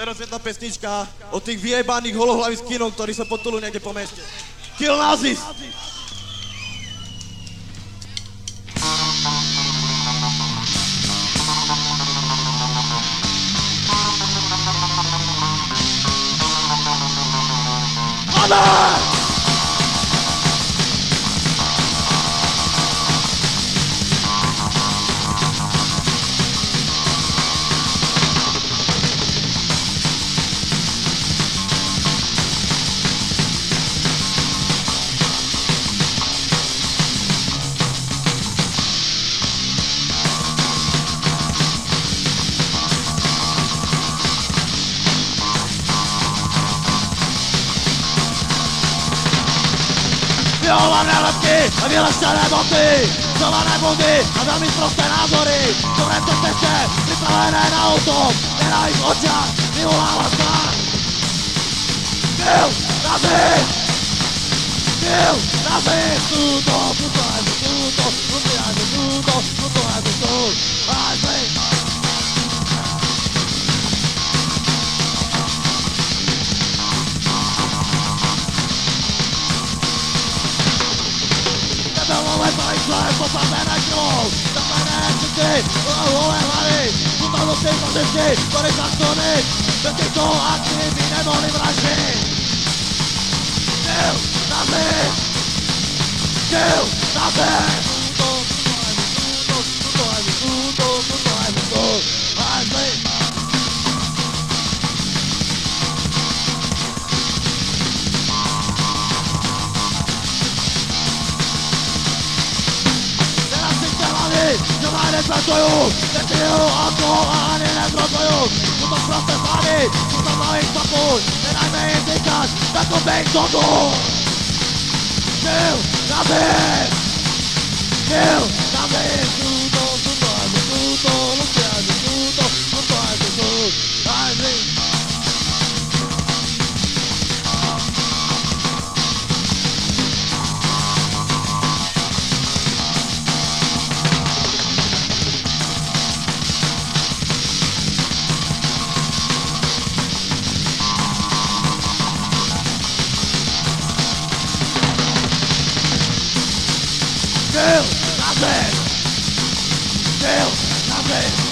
Teraz jedna pesnička o tých vyjebaných holohlavých skinov, ktorí sa potulú niekde po meste. Kill Nazis! Mother! Viola nervky, vylezte neboty, znova nebudy a velmi prosté názory. Jsou me připravené na auto, nenávist v očách, vyvolává strach. Byl na eu byl na zim, tu to putem. Zavolaj majstre, popadne krov Zapadne všetky, holé hlavy Upadnú si pozitky, ktoré sa stony Bez týchto akcií by nemohli vraždiť Kill na zem! Kill na zem! prezentujú Nechýľu ako a ani nezrozvojú Sú to prosté pány, sú to mojich stopů Nedajme im dýchať takových zotů Kill na eu Kill na zem Deus na vez! Deus na vez!